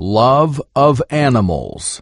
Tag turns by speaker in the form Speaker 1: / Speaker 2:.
Speaker 1: Love of animals.